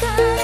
在